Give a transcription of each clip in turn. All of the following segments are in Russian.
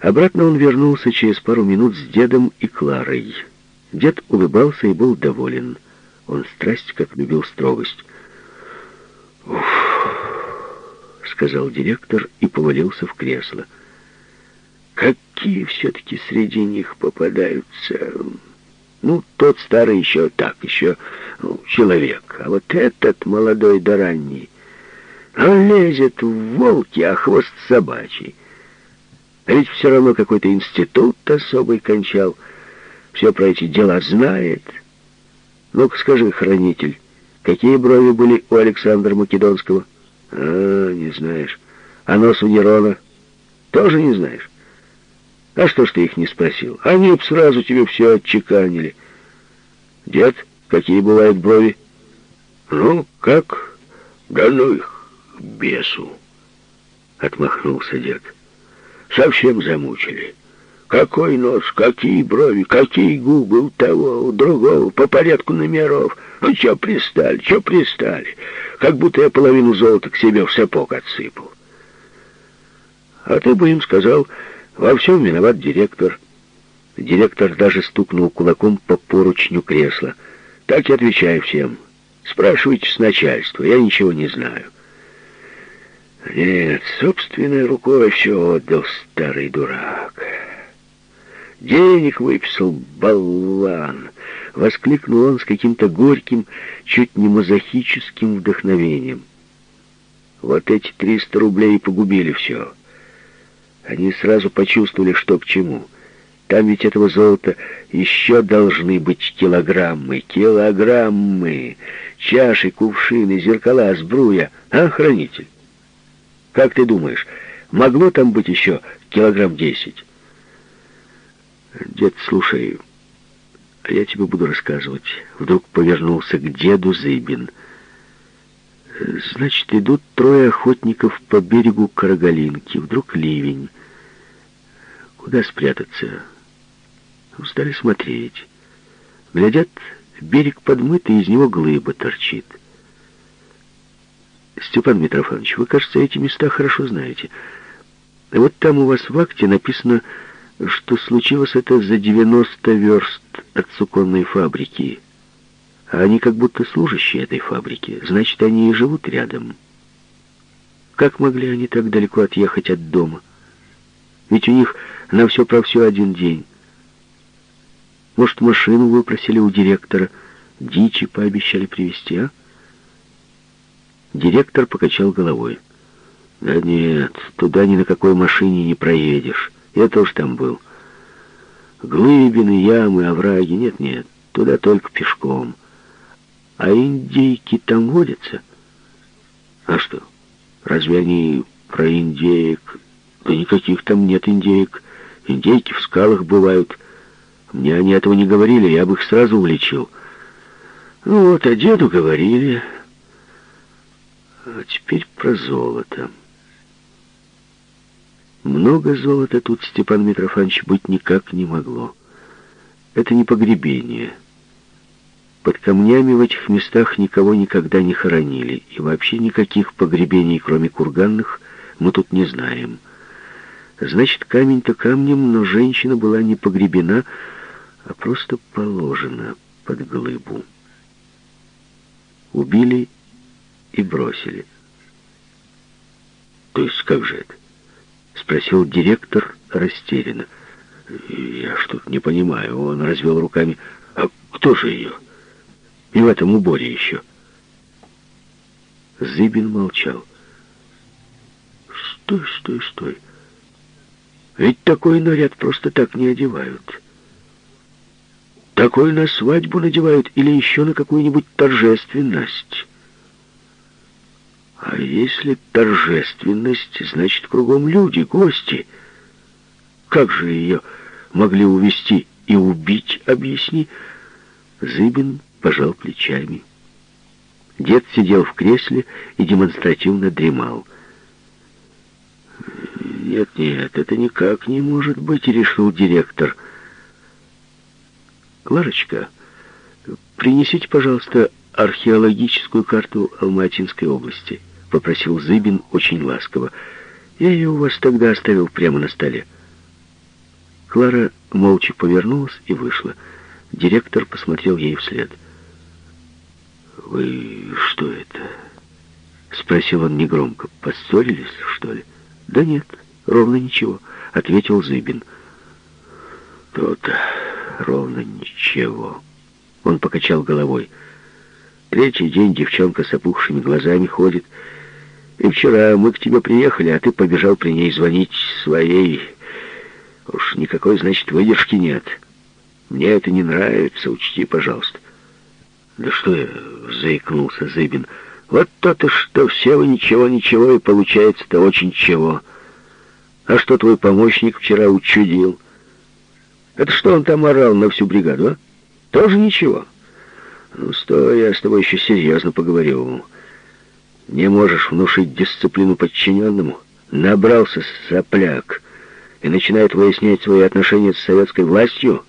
Обратно он вернулся через пару минут с дедом и Кларой. Дед улыбался и был доволен. Он страсть как любил строгость. «Уф!» — сказал директор и повалился в кресло. «Какие все-таки среди них попадаются...» Ну, тот старый еще так, еще ну, человек. А вот этот молодой да ранний, он лезет в волки, а хвост собачий. А ведь все равно какой-то институт особый кончал. Все про эти дела знает. Ну-ка скажи, хранитель, какие брови были у Александра Македонского? А, не знаешь. А нос у Нерона? Тоже не знаешь? А что ж ты их не спросил? Они б сразу тебе все отчеканили. Дед, какие бывают брови? Ну, как? Да ну их, бесу. Отмахнулся дед. Совсем замучили. Какой нос, какие брови, какие губы у того, у другого, по порядку номеров. Ну, чё пристали, чё пристали? Как будто я половину золота к себе в сапог отсыпал. А ты бы им сказал, во всем виноват директор. Директор даже стукнул кулаком по поручню кресла. Так и отвечаю всем. Спрашивайте с начальства, я ничего не знаю. Нет, собственной рукой все отдал старый дурак. Денег выписал болван. Воскликнул он с каким-то горьким, чуть не мазохическим вдохновением. Вот эти триста рублей и погубили все. Они сразу почувствовали, что к чему. Там ведь этого золота еще должны быть килограммы, килограммы, чаши, кувшины, зеркала, сбруя. А, хранитель? Как ты думаешь, могло там быть еще килограмм десять? Дед, слушай, я тебе буду рассказывать. Вдруг повернулся к деду Зыбин. Значит, идут трое охотников по берегу Карагалинки. Вдруг ливень. Куда спрятаться? Устали смотреть. Глядят, берег подмыт, и из него глыба торчит. Степан Митрофанович, вы, кажется, эти места хорошо знаете. Вот там у вас в акте написано, что случилось это за 90 верст от суконной фабрики. А они как будто служащие этой фабрики. Значит, они и живут рядом. Как могли они так далеко отъехать от дома? Ведь у них на все про все один день. Может, машину выпросили у директора, дичи пообещали привезти, а? Директор покачал головой. Да нет, туда ни на какой машине не проедешь. Я тоже там был. Глыбины, ямы, овраги, нет-нет, туда только пешком. А индейки там водятся? А что, разве они про индеек? Да никаких там нет индеек. Индейки в скалах бывают. Мне они этого не говорили, я бы их сразу уличил. Ну вот, а деду говорили. А теперь про золото. Много золота тут, Степан Митрофанович, быть никак не могло. Это не погребение. Под камнями в этих местах никого никогда не хоронили, и вообще никаких погребений, кроме курганных, мы тут не знаем. Значит, камень-то камнем, но женщина была не погребена, а просто положена под глыбу. Убили и бросили. То есть как же это? Спросил директор растерянно. Я что-то не понимаю. Он развел руками. А кто же ее? И в этом уборе еще. Зыбин молчал. Стой, стой, стой. Ведь такой наряд просто так не одевают. Такой на свадьбу надевают или еще на какую-нибудь торжественность. А если торжественность, значит, кругом люди, гости. Как же ее могли увести и убить, объясни? Зыбин пожал плечами. Дед сидел в кресле и демонстративно дремал. «Нет, нет, это никак не может быть», — решил директор. «Ларочка, принесите, пожалуйста, археологическую карту Алматинской области», — попросил Зыбин очень ласково. «Я ее у вас тогда оставил прямо на столе». Клара молча повернулась и вышла. Директор посмотрел ей вслед. «Вы что это?» — спросил он негромко. «Поссорились, что ли?» «Да нет, ровно ничего», — ответил Зыбин. «То-то ровно ничего». Он покачал головой. «Третий день девчонка с опухшими глазами ходит. И вчера мы к тебе приехали, а ты побежал при ней звонить своей. Уж никакой, значит, выдержки нет. Мне это не нравится, учти, пожалуйста». «Да что я?» — заикнулся Зыбин. «Вот то-то, что все вы ничего-ничего, и получается-то очень чего. А что твой помощник вчера учудил? Это что он там орал на всю бригаду, а? Тоже ничего. Ну, стой, я с тобой еще серьезно поговорю. Не можешь внушить дисциплину подчиненному? Набрался сопляк и начинает выяснять свои отношения с советской властью?»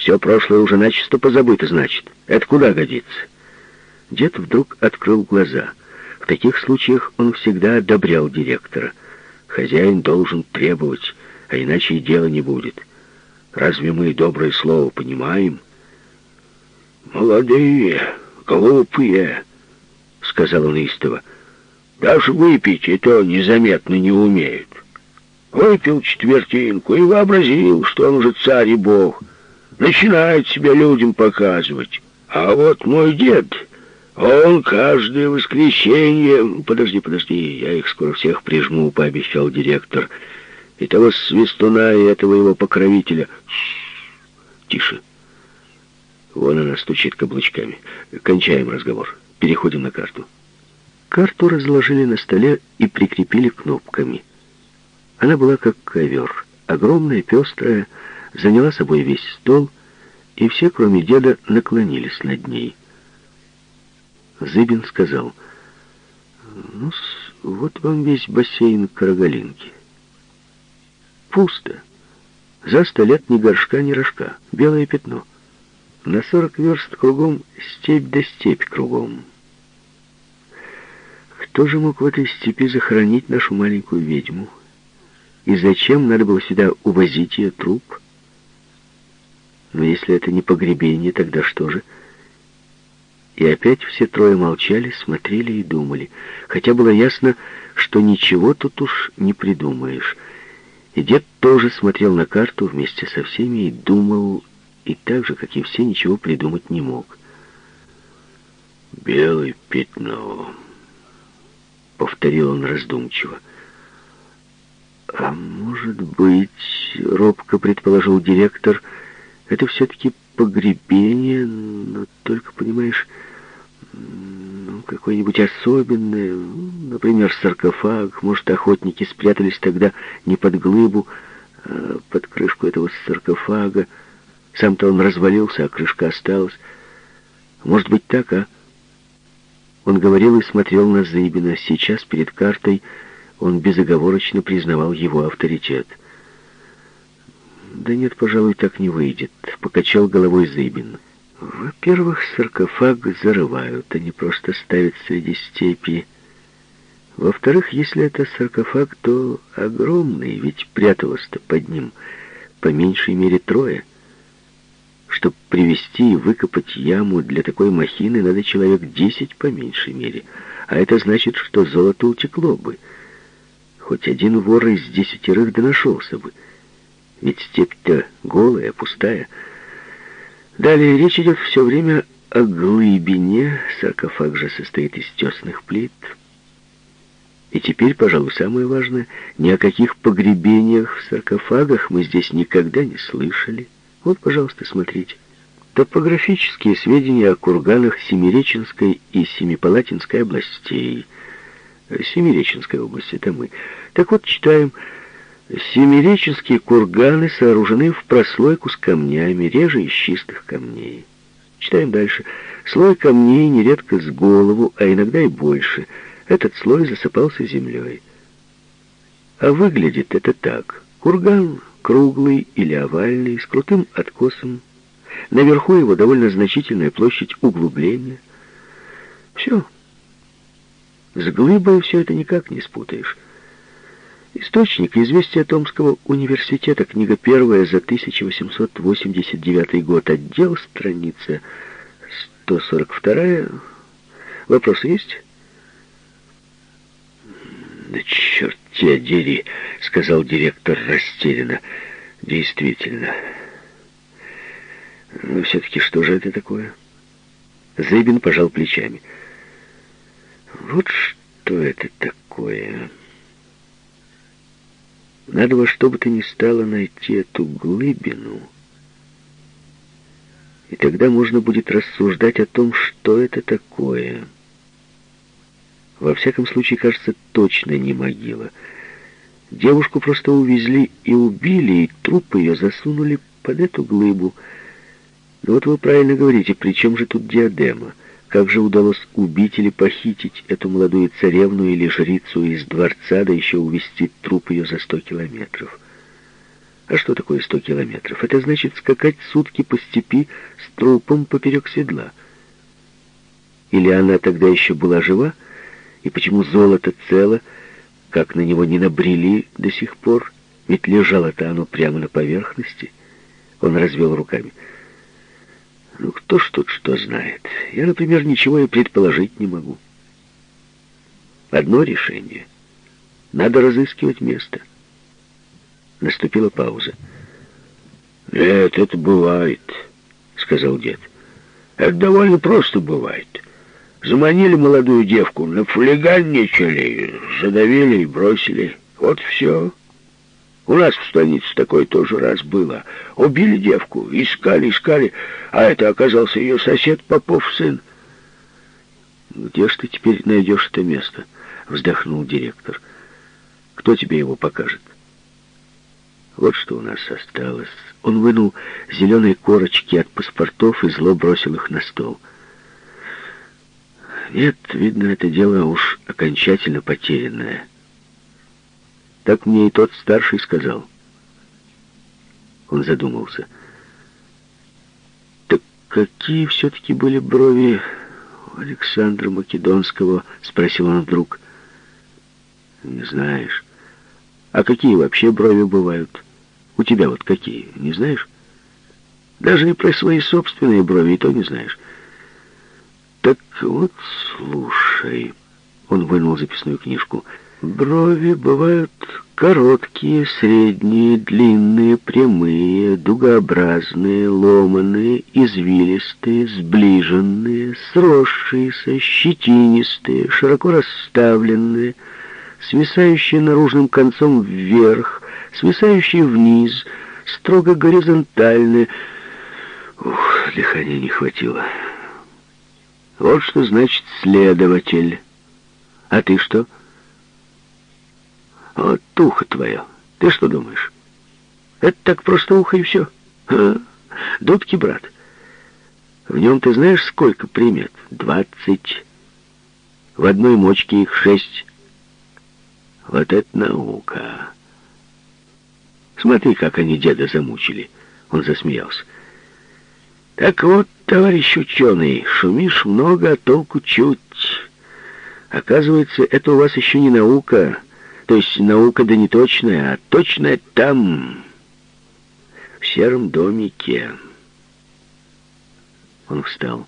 Все прошлое уже начисто позабыто, значит. Это куда годится? Дед вдруг открыл глаза. В таких случаях он всегда одобрял директора. Хозяин должен требовать, а иначе и дела не будет. Разве мы доброе слово понимаем? «Молодые, глупые», — сказал он истово. «Даже выпить и то незаметно не умеют. Выпил четвертинку и вообразил, что он уже царь и бог» начинает себя людям показывать. А вот мой дед, он каждое воскресенье... Подожди, подожди, я их скоро всех прижму, пообещал директор. И того свистуна, и этого его покровителя. Тише. Вон она стучит каблучками. Кончаем разговор. Переходим на карту. Карту разложили на столе и прикрепили кнопками. Она была как ковер. Огромная, пестрая, заняла собой весь стол, и все, кроме деда, наклонились над ней. Зыбин сказал, ну вот вам весь бассейн Карагалинки. Пусто. За сто лет ни горшка, ни рожка. Белое пятно. На сорок верст кругом степь да степь кругом. Кто же мог в этой степи захоронить нашу маленькую ведьму? И зачем надо было сюда увозить ее труп? Но если это не погребение, тогда что же? И опять все трое молчали, смотрели и думали. Хотя было ясно, что ничего тут уж не придумаешь. И дед тоже смотрел на карту вместе со всеми и думал, и так же, как и все, ничего придумать не мог. «Белое пятно», — повторил он раздумчиво. «А может быть, — робко предположил директор, — это все-таки погребение, но только, понимаешь, ну, какое-нибудь особенное, например, саркофаг. Может, охотники спрятались тогда не под глыбу, а под крышку этого саркофага. Сам-то он развалился, а крышка осталась. Может быть так, а? Он говорил и смотрел на Зыбина. Сейчас перед картой он безоговорочно признавал его авторитет. «Да нет, пожалуй, так не выйдет», — покачал головой Зыбин. «Во-первых, саркофаг зарывают, а не просто ставят среди степи. Во-вторых, если это саркофаг, то огромный, ведь пряталось-то под ним по меньшей мере трое. Чтобы привести и выкопать яму для такой махины, надо человек десять по меньшей мере, а это значит, что золото утекло бы. Хоть один вор из десятерых да нашелся бы». Ведь степь-то голая, пустая. Далее речь идет все время о глыбине. Саркофаг же состоит из тесных плит. И теперь, пожалуй, самое важное, ни о каких погребениях в саркофагах мы здесь никогда не слышали. Вот, пожалуйста, смотрите. Топографические сведения о курганах Семиреченской и Семипалатинской областей. Семиреченская область, это мы. Так вот, читаем... Семиреческие курганы сооружены в прослойку с камнями, реже из чистых камней. Читаем дальше. Слой камней нередко с голову, а иногда и больше. Этот слой засыпался землей. А выглядит это так. Курган круглый или овальный, с крутым откосом. Наверху его довольно значительная площадь углубления. Все. С глыбой все это никак не спутаешь. Источник «Известия Томского университета», книга первая за 1889 год, отдел, страница 142. Вопросы есть? «Да черт тебя дери!» — сказал директор растерянно. «Действительно. Но все-таки что же это такое?» Зыбин пожал плечами. «Вот что это такое...» Надо во что бы то ни стало найти эту глыбину. И тогда можно будет рассуждать о том, что это такое. Во всяком случае, кажется, точно не могила. Девушку просто увезли и убили, и труп ее засунули под эту глыбу. Но вот вы правильно говорите, при чем же тут диадема? Как же удалось убить или похитить эту молодую царевну или жрицу из дворца, да еще увести труп ее за сто километров? А что такое сто километров? Это значит скакать сутки по степи с трупом поперек седла. Или она тогда еще была жива? И почему золото цело, как на него не набрели до сих пор? Ведь лежало-то оно прямо на поверхности. Он развел руками. Ну, кто ж тут что знает? Я, например, ничего и предположить не могу. Одно решение. Надо разыскивать место. Наступила пауза. «Нет, это бывает», — сказал дед. «Это довольно просто бывает. Заманили молодую девку, нафлиганничали, задавили и бросили. Вот все». У нас в станице такое тоже раз было. Убили девку, искали, искали, а это оказался ее сосед Попов сын. «Где ж ты теперь найдешь это место?» — вздохнул директор. «Кто тебе его покажет?» «Вот что у нас осталось». Он вынул зеленые корочки от паспортов и зло бросил их на стол. «Нет, видно, это дело уж окончательно потерянное». Так мне и тот старший сказал. Он задумался. «Так какие все-таки были брови Александра Македонского?» — спросил он вдруг. «Не знаешь. А какие вообще брови бывают? У тебя вот какие, не знаешь? Даже и про свои собственные брови и то не знаешь. Так вот, слушай...» Он вынул записную книжку — Брови бывают короткие, средние, длинные, прямые, дугообразные, ломаные, извилистые, сближенные, сросшиеся, щетинистые, широко расставленные, свисающие наружным концом вверх, свисающие вниз, строго горизонтальные. Ух, дыхания не хватило. Вот что значит следователь. А ты что? — вот ухо твое. Ты что думаешь? Это так просто ухо и все. А? Дудки, брат. В нем ты знаешь, сколько примет? Двадцать. В одной мочке их шесть. Вот это наука. Смотри, как они деда замучили. Он засмеялся. Так вот, товарищ ученый, шумишь много, а толку чуть. Оказывается, это у вас еще не наука, то есть наука да не точная, а точная там, в сером домике. Он встал.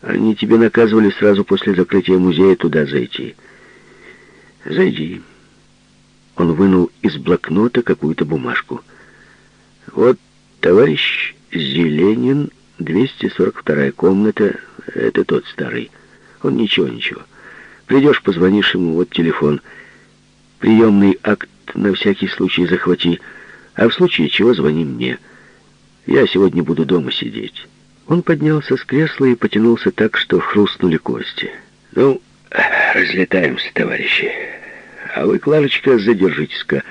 Они тебе наказывали сразу после закрытия музея туда зайти. Зайди. Он вынул из блокнота какую-то бумажку. Вот, товарищ Зеленин, 242 комната, это тот старый. Он ничего, ничего. Придешь, позвонишь ему, вот телефон — Приемный акт на всякий случай захвати, а в случае чего звони мне. Я сегодня буду дома сидеть». Он поднялся с кресла и потянулся так, что хрустнули кости. «Ну, разлетаемся, товарищи. А вы, Кларочка, задержитесь-ка.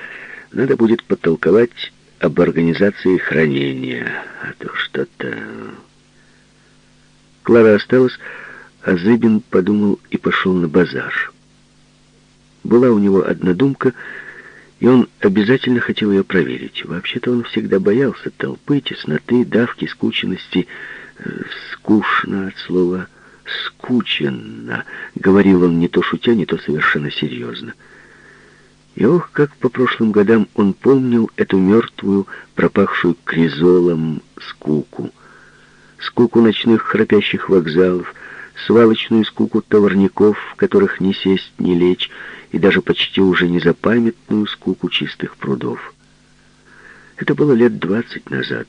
Надо будет подтолковать об организации хранения, а то что-то...» Клара осталась, а Зыбин подумал и пошел на базар. Была у него одна думка, и он обязательно хотел ее проверить. Вообще-то он всегда боялся толпы, тесноты, давки, скученности. Э, «Скучно» от слова «скученно», — говорил он не то шутя, не то совершенно серьезно. И ох, как по прошлым годам он помнил эту мертвую, пропахшую кризолом скуку. Скуку ночных храпящих вокзалов, свалочную скуку товарников, в которых ни сесть, ни лечь, и даже почти уже незапамятную скуку чистых прудов. Это было лет двадцать назад.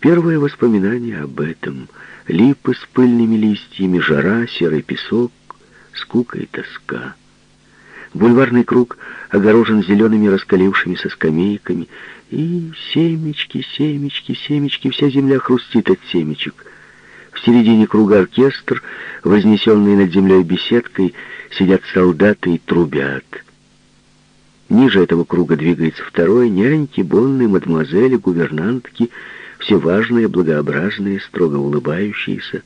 Первые воспоминания об этом — липы с пыльными листьями, жара, серый песок, скука и тоска. Бульварный круг огорожен зелеными раскалившимися скамейками, и семечки, семечки, семечки, вся земля хрустит от семечек. В середине круга оркестр, вознесенный над землей беседкой, сидят солдаты и трубят. Ниже этого круга двигается второй, няньки, бонны, мадемуазели, гувернантки, все важные, благообразные, строго улыбающиеся.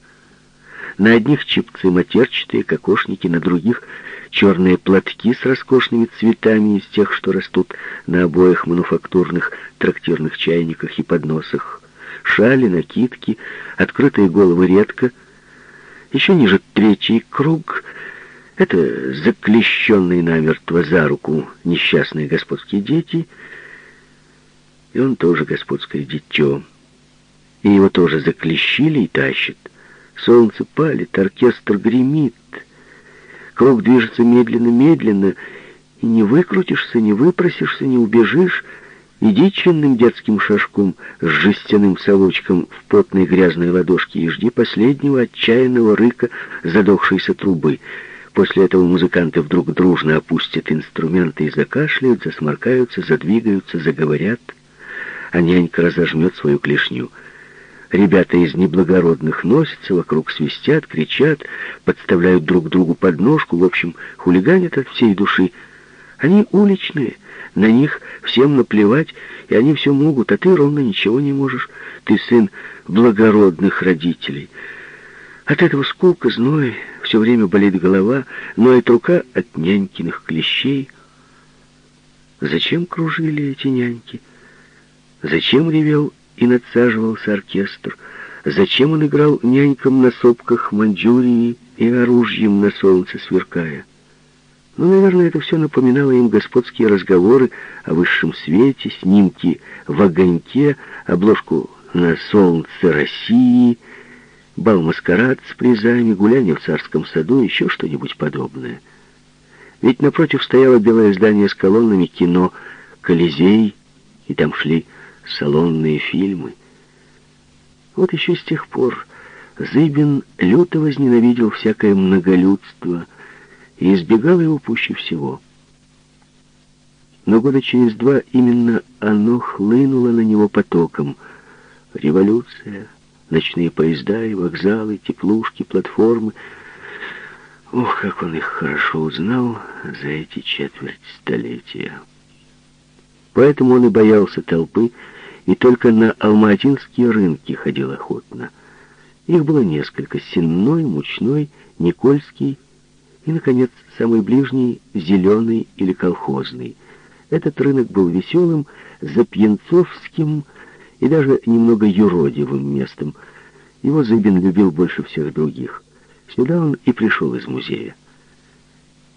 На одних чипцы матерчатые, кокошники, на других черные платки с роскошными цветами из тех, что растут на обоих мануфактурных трактирных чайниках и подносах. Шали, накидки, открытые головы редко. Еще ниже третий круг — это заклещенные намертво за руку несчастные господские дети, и он тоже господское дитё. И его тоже заклещили и тащат. Солнце палит, оркестр гремит. Круг движется медленно-медленно, и не выкрутишься, не выпросишься, не убежишь. Иди чинным детским шажком с жестяным совочком в потной грязной ладошке и жди последнего отчаянного рыка задохшейся трубы — После этого музыканты вдруг дружно опустят инструменты и закашляют, засморкаются, задвигаются, заговорят, а нянька разожмет свою клешню. Ребята из неблагородных носятся, вокруг свистят, кричат, подставляют друг другу подножку, в общем, хулиганят от всей души. Они уличные, на них всем наплевать, и они все могут, а ты ровно ничего не можешь. Ты сын благородных родителей». От этого скука, зной, все время болит голова, ноет рука от нянькиных клещей. Зачем кружили эти няньки? Зачем ревел и надсаживался оркестр? Зачем он играл нянькам на сопках Маньчжурии и оружием на солнце сверкая? Ну, наверное, это все напоминало им господские разговоры о высшем свете, снимки в огоньке, обложку на солнце России — бал-маскарад с призами, гуляние в царском саду, еще что-нибудь подобное. Ведь напротив стояло белое здание с колоннами кино «Колизей», и там шли салонные фильмы. Вот еще с тех пор Зыбин люто возненавидел всякое многолюдство и избегал его пуще всего. Но года через два именно оно хлынуло на него потоком. Революция — Ночные поезда и вокзалы, теплушки, платформы. Ох, как он их хорошо узнал за эти четверть столетия. Поэтому он и боялся толпы, и только на алматинские рынки ходил охотно. Их было несколько — Сенной, Мучной, Никольский и, наконец, самый ближний — Зеленый или Колхозный. Этот рынок был веселым, запьянцовским, и даже немного юродивым местом. Его Зыбин любил больше всех других. Сюда он и пришел из музея.